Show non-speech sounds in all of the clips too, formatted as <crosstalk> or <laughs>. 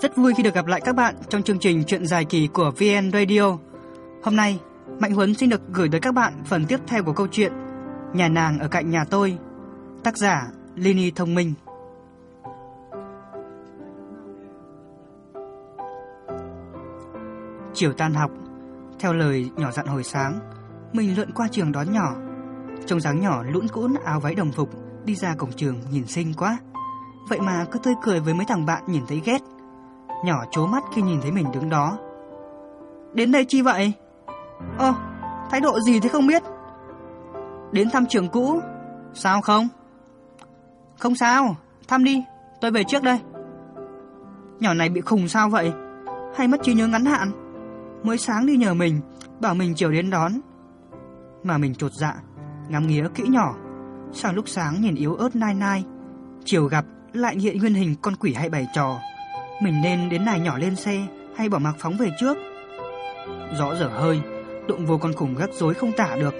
Rất vui khi được gặp lại các bạn trong chương trình Chuyện dài kỳ của VN Radio. Hôm nay, Mạnh Huấn xin được gửi tới các bạn phần tiếp theo của câu chuyện Nhà nàng ở cạnh nhà tôi. Tác giả Lini Thông Minh. Chiều tan học, theo lời nhỏ dặn hồi sáng, mình lượn qua trường đón nhỏ. Trông dáng nhỏ lũn cũn áo váy đồng phục, đi ra cổng trường nhìn xinh quá. Vậy mà cứ tươi cười với mấy thằng bạn nhìn thấy ghét. Nhỏ chố mắt khi nhìn thấy mình đứng đó. Đến đây chi vậy? Ơ, thái độ gì thế không biết? Đến thăm trường cũ, sao không? Không sao, thăm đi, tôi về trước đây. Nhỏ này bị khùng sao vậy? Hay mất trí nhớ ngắn hạn? Mới sáng đi nhờ mình, bảo mình chiều đến đón. Mà mình trột dạ, ngắm nghía kỹ nhỏ. Sang lúc sáng nhìn yếu ớt nai nai, chiều gặp lại hiện nguyên hình con quỷ hay bày trò. Mình nên đến đài nhỏ lên xe hay bỏ mặc phóng về trước? Rõ dở hơi, đụng vô con khủng gắt rối không tả được.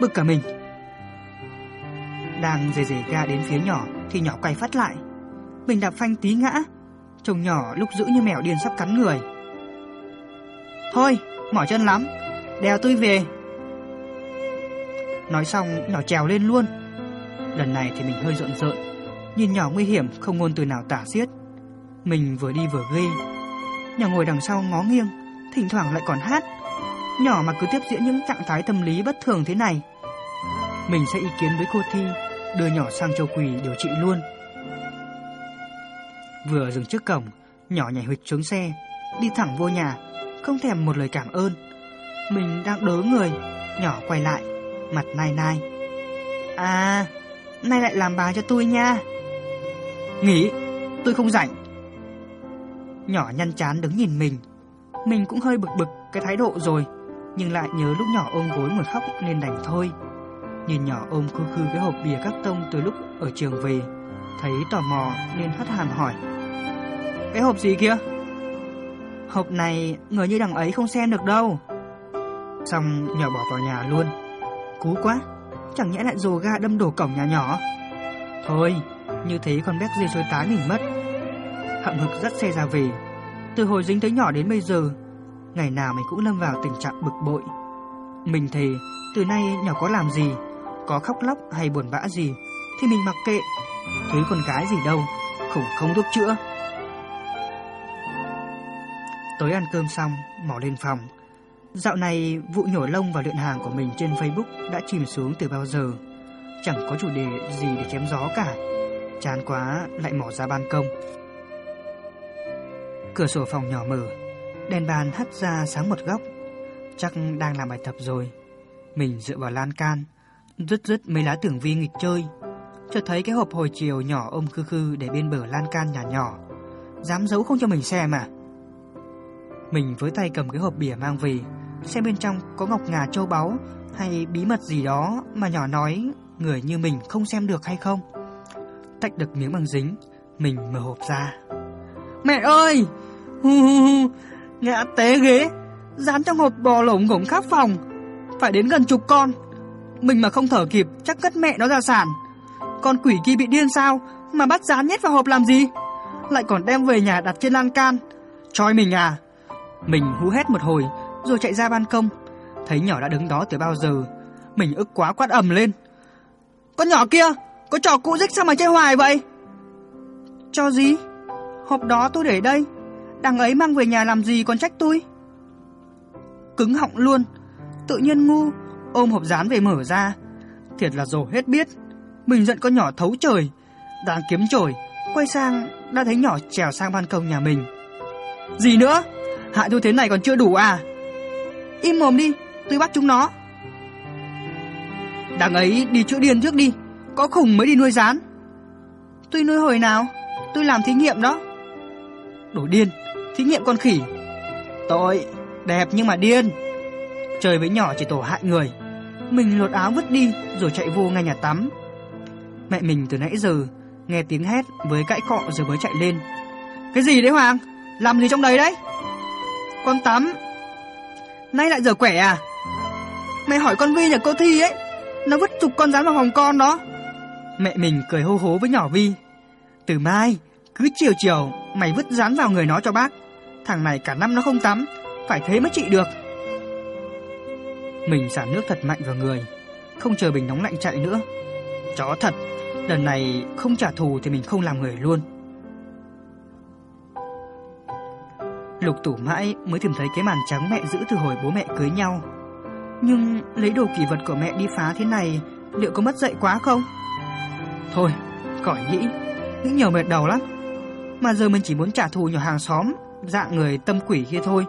Bực cả mình. Đang dề dề ga đến phía nhỏ thì nhỏ quay phát lại. Mình đạp phanh tí ngã. Trông nhỏ lúc giữ như mèo điên sắp cắn người. Thôi, mỏi chân lắm. Đèo tôi về. Nói xong nhỏ trèo lên luôn. Lần này thì mình hơi rợn rợn. Nhìn nhỏ nguy hiểm không ngôn từ nào tả xiết. Mình vừa đi vừa ghê. Nhỏ ngồi đằng sau ngó nghiêng, thỉnh thoảng lại còn hát. Nhỏ mà cứ tiếp diễn những trạng thái tâm lý bất thường thế này. Mình sẽ ý kiến với cô Thi, đưa nhỏ sang châu quỳ điều trị luôn. Vừa dừng trước cổng, nhỏ nhảy huyệt xuống xe, đi thẳng vô nhà, không thèm một lời cảm ơn. Mình đang đớ người, nhỏ quay lại, mặt nai nai. À, nay lại làm bài cho tôi nha. Nghỉ, tôi không rảnh. Nhỏ nhăn chán đứng nhìn mình. Mình cũng hơi bực bực cái thái độ rồi, nhưng lại nhớ lúc nhỏ ôm gối ngồi khóc nên đành thôi. Nhìn nhỏ ôm khư khư cái hộp bìa các tông từ lúc ở trường về, thấy tò mò nên hất hàm hỏi. Cái hộp gì kia? Hộp này người như đằng ấy không xem được đâu. Xong nhỏ bỏ vào nhà luôn. Cú quá, chẳng nhẽ lại rồ ga đâm đổ cổng nhà nhỏ. Thôi, như thế con béc dê xôi tá nghỉ mất. Hậm hực dắt xe ra về. Từ hồi dính tới nhỏ đến bây giờ, ngày nào mình cũng lâm vào tình trạng bực bội. Mình thề, từ nay nhỏ có làm gì, có khóc lóc hay buồn bã gì, thì mình mặc kệ. Thứ con gái gì đâu, khủng không thuốc chữa. Tối ăn cơm xong, mỏ lên phòng. Dạo này, vụ nhổ lông và luyện hàng của mình trên Facebook đã chìm xuống từ bao giờ. Chẳng có chủ đề gì để chém gió cả. Chán quá, lại mỏ ra ban công. Cửa sổ phòng nhỏ mở, đèn bàn hắt ra sáng một góc. Chắc đang làm bài tập rồi. Mình dựa vào lan can, rứt rứt mấy lá tưởng vi nghịch chơi. Chợt thấy cái hộp hồi chiều nhỏ ôm khư khư để bên bờ lan can nhà nhỏ. Dám giấu không cho mình xem à? Mình với tay cầm cái hộp bìa mang về, xem bên trong có ngọc ngà châu báu hay bí mật gì đó mà nhỏ nói người như mình không xem được hay không. Tách được miếng bằng dính, mình mở hộp ra. Mẹ ơi! Hu hu hu! Ngã té ghế, dán trong hộp bò lổng ngổng khắp phòng. Phải đến gần chục con. Mình mà không thở kịp chắc cất mẹ nó ra sản. Con quỷ kia bị điên sao mà bắt dán nhét vào hộp làm gì? Lại còn đem về nhà đặt trên lan can. Choi mình à? Mình hú hét một hồi rồi chạy ra ban công. Thấy nhỏ đã đứng đó từ bao giờ. Mình ức quá quát ầm lên. Con nhỏ kia, có trò cũ dích sao mà chơi hoài vậy? Cho gì? Hộp đó tôi để đây. Đằng ấy mang về nhà làm gì còn trách tôi? Cứng họng luôn. Tự nhiên ngu, ôm hộp dán về mở ra. Thiệt là rồ hết biết. Mình giận con nhỏ thấu trời. Đang kiếm chổi, quay sang đã thấy nhỏ trèo sang ban công nhà mình. Gì nữa? Hại tôi thế này còn chưa đủ à? Im mồm đi, tôi bắt chúng nó. Đằng ấy đi chữa điên trước đi, có khủng mới đi nuôi rán. Tôi nuôi hồi nào? Tôi làm thí nghiệm đó. Đồ điên, thí nghiệm con khỉ. Tội, đẹp nhưng mà điên. Chơi với nhỏ chỉ tổ hại người. Mình lột áo vứt đi rồi chạy vô ngay nhà tắm. Mẹ mình từ nãy giờ nghe tiếng hét với cãi cọ rồi mới chạy lên. Cái gì đấy Hoàng? Làm gì trong đấy đấy? Con tắm. Nay lại giờ quẻ à? Mẹ hỏi con Vi nhà cô Thi ấy, nó vứt chục con rắn vào phòng con đó. Mẹ mình cười hô hố với nhỏ Vi. Từ mai, cứ chiều chiều Mày vứt dán vào người nó cho bác. Thằng này cả năm nó không tắm, phải thế mới trị được. Mình xả nước thật mạnh vào người, không chờ bình nóng lạnh chạy nữa. Chó thật, lần này không trả thù thì mình không làm người luôn. Lục tủ mãi mới tìm thấy cái màn trắng mẹ giữ từ hồi bố mẹ cưới nhau. Nhưng lấy đồ kỷ vật của mẹ đi phá thế này liệu có mất dạy quá không? Thôi, khỏi nghĩ, nghĩ nhiều mệt đầu lắm. Mà giờ mình chỉ muốn trả thù nhỏ hàng xóm, dạng người tâm quỷ kia thôi.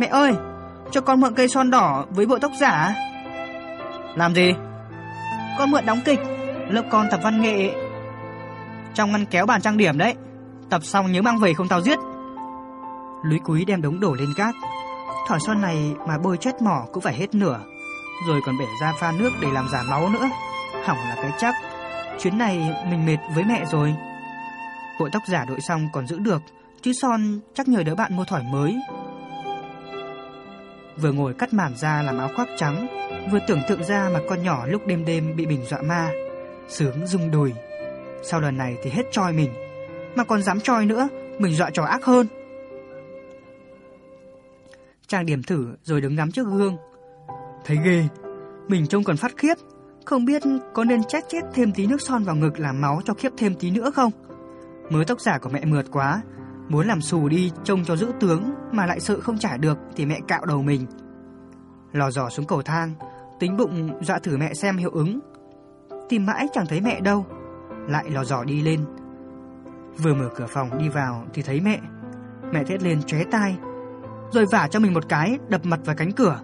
Mẹ ơi, cho con mượn cây son đỏ với bộ tóc giả. Làm gì? Con mượn đóng kịch, lớp con tập văn nghệ. Trong ngăn kéo bàn trang điểm đấy. Tập xong nhớ mang về không tao giết. Lúi cúi đem đống đổ lên gác. Thỏi son này mà bôi chết mỏ cũng phải hết nửa. Rồi còn bể ra pha nước để làm giả máu nữa. Hỏng là cái chắc. Chuyến này mình mệt với mẹ rồi. Bộ tóc giả đội xong còn giữ được, chứ son chắc nhờ đỡ bạn mua thỏi mới. Vừa ngồi cắt mảng ra làm áo khoác trắng, vừa tưởng tượng ra mà con nhỏ lúc đêm đêm bị bình dọa ma, sướng rung đùi. Sau lần này thì hết choi mình, mà còn dám choi nữa, mình dọa trò ác hơn. Trang điểm thử rồi đứng ngắm trước gương. Thấy ghê, mình trông còn phát khiếp, không biết có nên chét chét thêm tí nước son vào ngực làm máu cho khiếp thêm tí nữa không? Mới tóc giả của mẹ mượt quá, muốn làm xù đi trông cho giữ tướng mà lại sợ không trả được thì mẹ cạo đầu mình. Lò dò xuống cầu thang, tính bụng dọa thử mẹ xem hiệu ứng. Tìm mãi chẳng thấy mẹ đâu, lại lò dò đi lên. Vừa mở cửa phòng đi vào thì thấy mẹ. Mẹ thét lên chóe tai, rồi vả cho mình một cái đập mặt vào cánh cửa.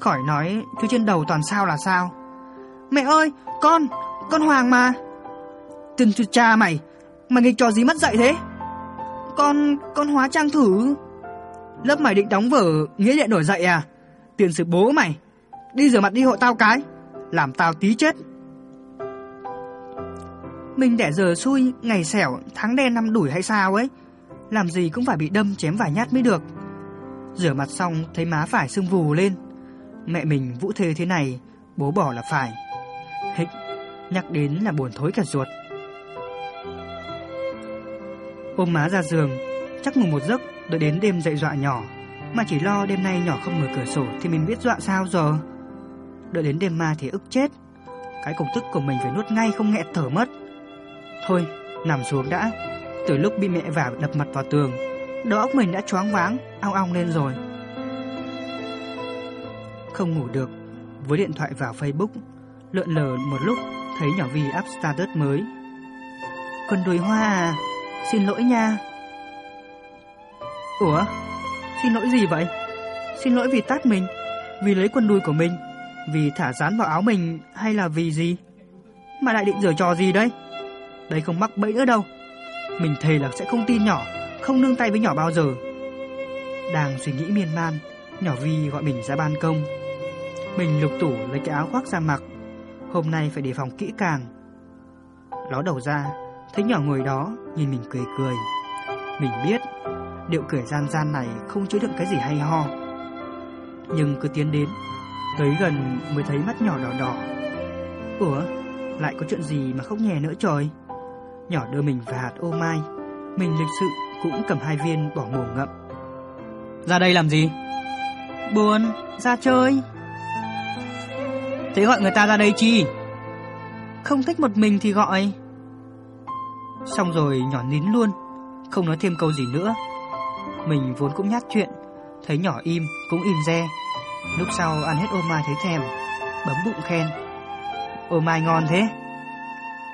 Khỏi nói chứ trên đầu toàn sao là sao. Mẹ ơi, con, con Hoàng mà. Tin cha mày, mày nghịch trò gì mất dạy thế? Con, con hóa trang thử. Lớp mày định đóng vở nghĩa địa nổi dậy à? Tiền sự bố mày. Đi rửa mặt đi hộ tao cái. Làm tao tí chết. Mình đẻ giờ xui, ngày xẻo, tháng đen năm đuổi hay sao ấy. Làm gì cũng phải bị đâm chém vài nhát mới được. Rửa mặt xong thấy má phải sưng vù lên. Mẹ mình vũ thê thế này, bố bỏ là phải. hịch nhắc đến là buồn thối cả ruột. Ôm má ra giường, chắc ngủ một giấc đợi đến đêm dậy dọa nhỏ, mà chỉ lo đêm nay nhỏ không mở cửa sổ thì mình biết dọa sao giờ. Đợi đến đêm ma thì ức chết. Cái công thức của mình phải nuốt ngay không nghẹt thở mất. Thôi, nằm xuống đã. Từ lúc bị mẹ vả đập mặt vào tường, đầu óc mình đã choáng váng, ong ong lên rồi. Không ngủ được, với điện thoại vào Facebook, lượn lờ một lúc thấy nhỏ Vi up status mới. Con đuôi hoa à, xin lỗi nha. Ủa, xin lỗi gì vậy? Xin lỗi vì tát mình, vì lấy quần đùi của mình, vì thả dán vào áo mình hay là vì gì? Mà lại định giở trò gì đây? Đây không mắc bẫy nữa đâu. Mình thề là sẽ không tin nhỏ, không nương tay với nhỏ bao giờ. Đang suy nghĩ miên man, nhỏ Vi gọi mình ra ban công. Mình lục tủ lấy cái áo khoác ra mặc, hôm nay phải đề phòng kỹ càng. Ló đầu ra, thấy nhỏ ngồi đó, nhìn mình cười cười. Mình biết, điệu cười gian gian này không chứa đựng cái gì hay ho. Nhưng cứ tiến đến, tới gần mới thấy mắt nhỏ đỏ đỏ. Ủa, lại có chuyện gì mà khóc nhè nữa trời? Nhỏ đưa mình vài hạt ô mai, mình lịch sự cũng cầm hai viên bỏ mồm ngậm. Ra đây làm gì? Buồn, ra chơi. Thế gọi người ta ra đây chi? Không thích một mình thì gọi. Xong rồi nhỏ nín luôn, không nói thêm câu gì nữa. Mình vốn cũng nhát chuyện, thấy nhỏ im cũng im re. Lúc sau ăn hết ô mai thấy thèm, bấm bụng khen. Ô mai ngon thế.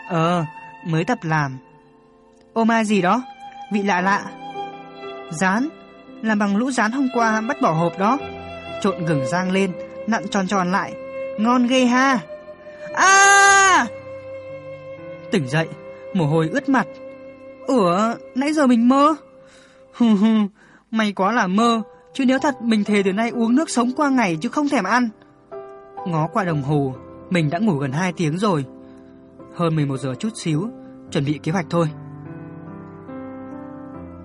Ờ, mới tập làm. Ô mai gì đó, vị lạ lạ. Rán, làm bằng lũ rán hôm qua bắt bỏ hộp đó. Trộn gừng rang lên, nặn tròn tròn lại. Ngon ghê ha. À! Tỉnh dậy, mồ hôi ướt mặt. Ủa, nãy giờ mình mơ. <laughs> Hừ hừ, may quá là mơ, chứ nếu thật mình thề từ nay uống nước sống qua ngày chứ không thèm ăn. Ngó qua đồng hồ, mình đã ngủ gần 2 tiếng rồi. Hơn 11 giờ chút xíu, chuẩn bị kế hoạch thôi.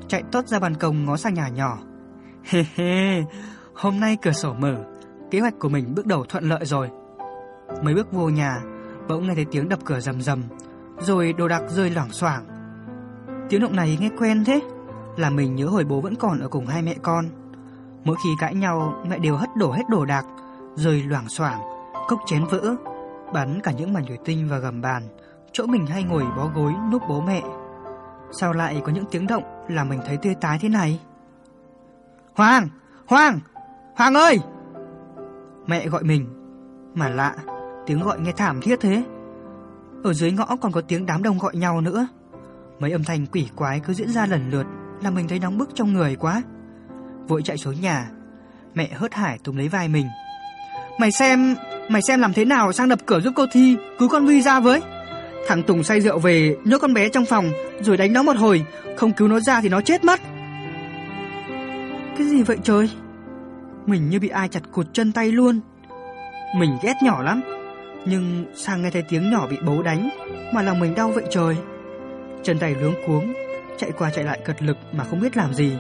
Chạy tốt ra ban công ngó sang nhà nhỏ. <laughs> Hê hê, hôm nay cửa sổ mở, kế hoạch của mình bước đầu thuận lợi rồi. Mấy bước vô nhà, bỗng nghe thấy tiếng đập cửa rầm rầm, rồi đồ đạc rơi loảng xoảng. Tiếng động này nghe quen thế, là mình nhớ hồi bố vẫn còn ở cùng hai mẹ con. Mỗi khi cãi nhau, mẹ đều hất đổ hết đồ đạc, rơi loảng xoảng, cốc chén vỡ, bắn cả những mảnh thủy tinh vào gầm bàn, chỗ mình hay ngồi bó gối núp bố mẹ. Sao lại có những tiếng động làm mình thấy tươi tái thế này? Hoàng! Hoàng! Hoàng ơi! Mẹ gọi mình. Mà lạ, tiếng gọi nghe thảm thiết thế. Ở dưới ngõ còn có tiếng đám đông gọi nhau nữa. Mấy âm thanh quỷ quái cứ diễn ra lần lượt, làm mình thấy nóng bức trong người quá. Vội chạy xuống nhà, mẹ hớt hải túm lấy vai mình. Mày xem, mày xem làm thế nào sang đập cửa giúp cô Thi cứu con Vi ra với. Thằng Tùng say rượu về, nhốt con bé trong phòng rồi đánh nó một hồi, không cứu nó ra thì nó chết mất. Cái gì vậy trời? Mình như bị ai chặt cụt chân tay luôn. Mình ghét nhỏ lắm, nhưng sang nghe thấy tiếng nhỏ bị bố đánh mà lòng mình đau vậy trời. Chân tay luống cuống, chạy qua chạy lại cật lực mà không biết làm gì.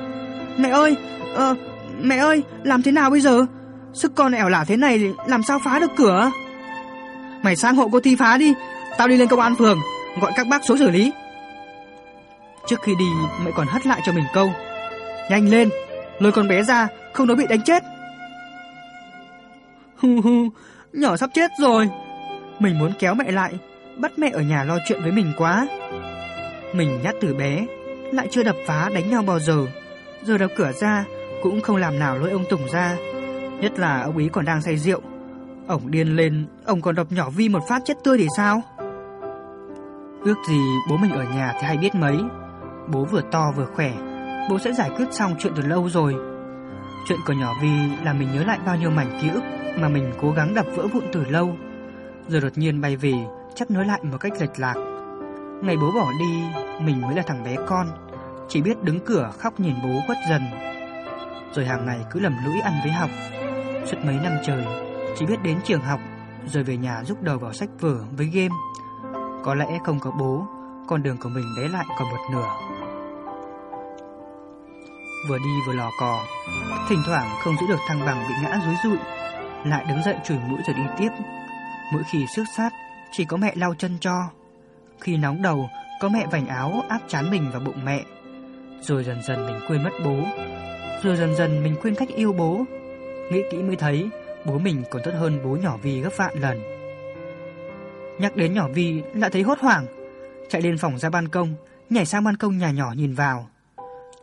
Mẹ ơi, ờ, mẹ ơi, làm thế nào bây giờ? Sức con ẻo lả thế này làm sao phá được cửa? Mày sang hộ cô Thi phá đi, tao đi lên công an phường, gọi các bác số xử lý. Trước khi đi, mẹ còn hất lại cho mình câu. Nhanh lên, lôi con bé ra, không nó bị đánh chết. Hù hù nhỏ sắp chết rồi. Mình muốn kéo mẹ lại, bắt mẹ ở nhà lo chuyện với mình quá. Mình nhát từ bé, lại chưa đập phá đánh nhau bao giờ. Giờ đập cửa ra, cũng không làm nào lôi ông Tùng ra. Nhất là ông ấy còn đang say rượu. Ông điên lên, ông còn đập nhỏ Vi một phát chết tươi thì sao? Ước gì bố mình ở nhà thì hay biết mấy. Bố vừa to vừa khỏe, bố sẽ giải quyết xong chuyện từ lâu rồi. Chuyện của nhỏ Vi làm mình nhớ lại bao nhiêu mảnh ký ức mà mình cố gắng đập vỡ vụn từ lâu. Rồi đột nhiên bay về, chắc nói lại một cách lệch lạc. Ngày bố bỏ đi, mình mới là thằng bé con, chỉ biết đứng cửa khóc nhìn bố khuất dần. Rồi hàng ngày cứ lầm lũi ăn với học. Suốt mấy năm trời, chỉ biết đến trường học, rồi về nhà rúc đầu vào sách vở với game. Có lẽ không có bố, con đường của mình bé lại còn một nửa. Vừa đi vừa lò cò, thỉnh thoảng không giữ được thăng bằng bị ngã rúi rụi, lại đứng dậy chùi mũi rồi đi tiếp. Mỗi khi sức sát, chỉ có mẹ lau chân cho. Khi nóng đầu, có mẹ vành áo áp chán mình vào bụng mẹ. Rồi dần dần mình quên mất bố. Rồi dần dần mình quên cách yêu bố. Nghĩ kỹ mới thấy, bố mình còn tốt hơn bố nhỏ Vi gấp vạn lần. Nhắc đến nhỏ Vi lại thấy hốt hoảng, chạy lên phòng ra ban công, nhảy sang ban công nhà nhỏ nhìn vào.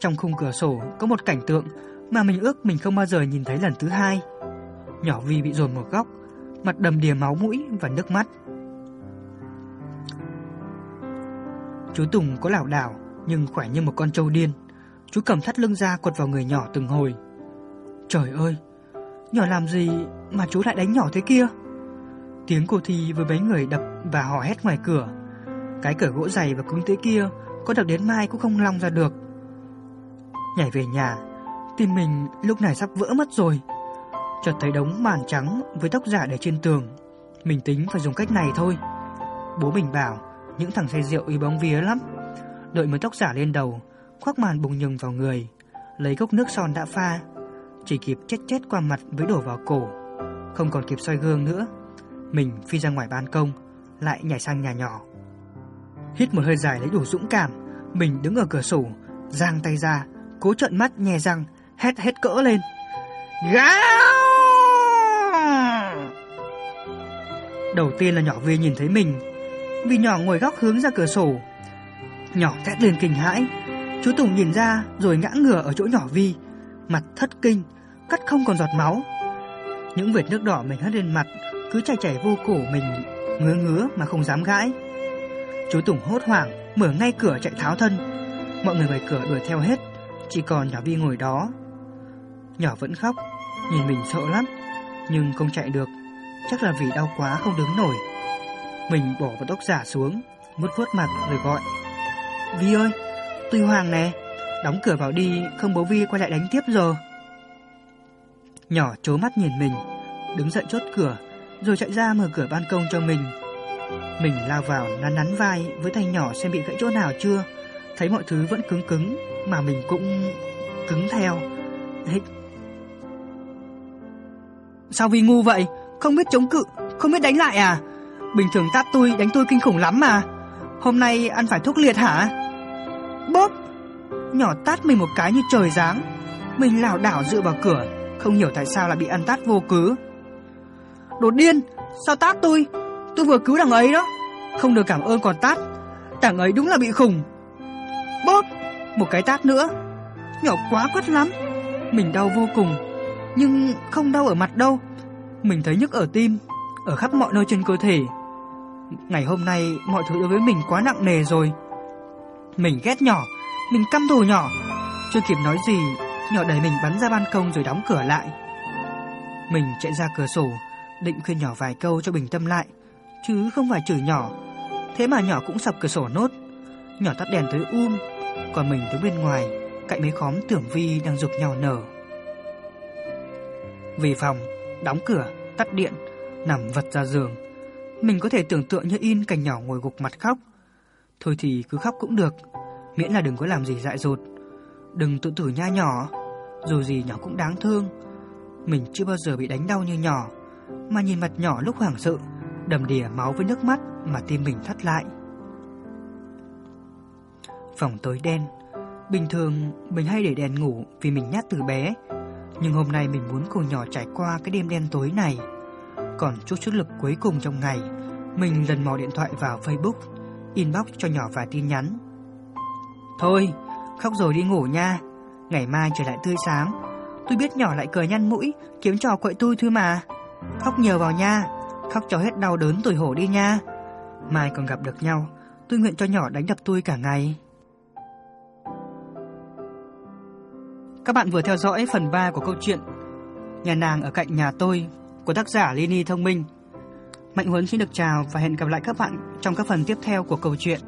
Trong khung cửa sổ có một cảnh tượng mà mình ước mình không bao giờ nhìn thấy lần thứ hai. Nhỏ Vi bị dồn một góc, mặt đầm đìa máu mũi và nước mắt. Chú Tùng có lảo đảo nhưng khỏe như một con trâu điên. Chú cầm thắt lưng ra quật vào người nhỏ từng hồi. Trời ơi, nhỏ làm gì mà chú lại đánh nhỏ thế kia? Tiếng cô Thi với mấy người đập và hò hét ngoài cửa. Cái cửa gỗ dày và cứng thế kia có đập đến mai cũng không long ra được. Nhảy về nhà, tim mình lúc này sắp vỡ mất rồi. Chợt thấy đống màn trắng với tóc giả để trên tường. Mình tính phải dùng cách này thôi. Bố mình bảo những thằng say rượu y bóng vía lắm. đội mới tóc giả lên đầu, khoác màn bùng nhừng vào người, lấy cốc nước son đã pha, chỉ kịp chết chết qua mặt với đổ vào cổ, không còn kịp soi gương nữa. Mình phi ra ngoài ban công, lại nhảy sang nhà nhỏ. Hít một hơi dài lấy đủ dũng cảm, mình đứng ở cửa sổ, giang tay ra, cố trợn mắt nhè răng, hét hết cỡ lên. Gào! Đầu tiên là nhỏ Vi nhìn thấy mình, vì nhỏ ngồi góc hướng ra cửa sổ. Nhỏ thét lên kinh hãi, chú Tùng nhìn ra rồi ngã ngửa ở chỗ nhỏ Vi, mặt thất kinh, cắt không còn giọt máu. Những vệt nước đỏ mình hất lên mặt cứ chảy chảy vô cổ mình, ngứa ngứa mà không dám gãi. Chú Tùng hốt hoảng, mở ngay cửa chạy tháo thân. Mọi người ngoài cửa đuổi theo hết, chỉ còn nhỏ Vi ngồi đó. Nhỏ vẫn khóc, nhìn mình sợ lắm, nhưng không chạy được, chắc là vì đau quá không đứng nổi. Mình bỏ vào tóc giả xuống, vuốt vuốt mặt rồi gọi. Vi ơi, Tuy Hoàng nè, đóng cửa vào đi, không bố Vi quay lại đánh tiếp rồi Nhỏ chố mắt nhìn mình, đứng dậy chốt cửa, rồi chạy ra mở cửa ban công cho mình. Mình lao vào nắn nắn vai với tay nhỏ xem bị gãy chỗ nào chưa. Thấy mọi thứ vẫn cứng cứng, mà mình cũng cứng theo. Hích. Sao Vi ngu vậy? Không biết chống cự, không biết đánh lại à? Bình thường tát tôi, đánh tôi kinh khủng lắm mà. Hôm nay ăn phải thuốc liệt hả? Bốp! Nhỏ tát mình một cái như trời giáng. Mình lảo đảo dựa vào cửa, không hiểu tại sao lại bị ăn tát vô cớ. Đồ điên, sao tát tôi? Tôi vừa cứu đằng ấy đó. Không được cảm ơn còn tát. Đằng ấy đúng là bị khủng. Bốp! Một cái tát nữa. Nhỏ quá quắt lắm. Mình đau vô cùng, nhưng không đau ở mặt đâu. Mình thấy nhức ở tim, ở khắp mọi nơi trên cơ thể. Ngày hôm nay mọi thứ đối với mình quá nặng nề rồi. Mình ghét nhỏ, mình căm thù nhỏ. Chưa kịp nói gì, nhỏ đẩy mình bắn ra ban công rồi đóng cửa lại. Mình chạy ra cửa sổ, định khuyên nhỏ vài câu cho bình tâm lại, chứ không phải chửi nhỏ. Thế mà nhỏ cũng sập cửa sổ nốt. Nhỏ tắt đèn tới um, còn mình đứng bên ngoài, cạnh mấy khóm tưởng vi đang dục nhau nở. Về phòng, đóng cửa, tắt điện, nằm vật ra giường. Mình có thể tưởng tượng như in cảnh nhỏ ngồi gục mặt khóc. Thôi thì cứ khóc cũng được, miễn là đừng có làm gì dại dột. Đừng tự tử nha nhỏ, dù gì nhỏ cũng đáng thương. Mình chưa bao giờ bị đánh đau như nhỏ, mà nhìn mặt nhỏ lúc hoảng sợ, đầm đìa máu với nước mắt mà tim mình thắt lại. Phòng tối đen, bình thường mình hay để đèn ngủ vì mình nhát từ bé, nhưng hôm nay mình muốn cùng nhỏ trải qua cái đêm đen tối này. Còn chút chút lực cuối cùng trong ngày, mình lần mò điện thoại vào Facebook, inbox cho nhỏ vài tin nhắn. Thôi, khóc rồi đi ngủ nha, ngày mai trở lại tươi sáng. Tôi biết nhỏ lại cười nhăn mũi, kiếm trò quậy tôi thôi mà. Khóc nhiều vào nha, khóc cho hết đau đớn tuổi hổ đi nha. Mai còn gặp được nhau, tôi nguyện cho nhỏ đánh đập tôi cả ngày. Các bạn vừa theo dõi phần 3 của câu chuyện Nhà nàng ở cạnh nhà tôi, của tác giả Lini Thông Minh. Mạnh Huấn xin được chào và hẹn gặp lại các bạn trong các phần tiếp theo của câu chuyện.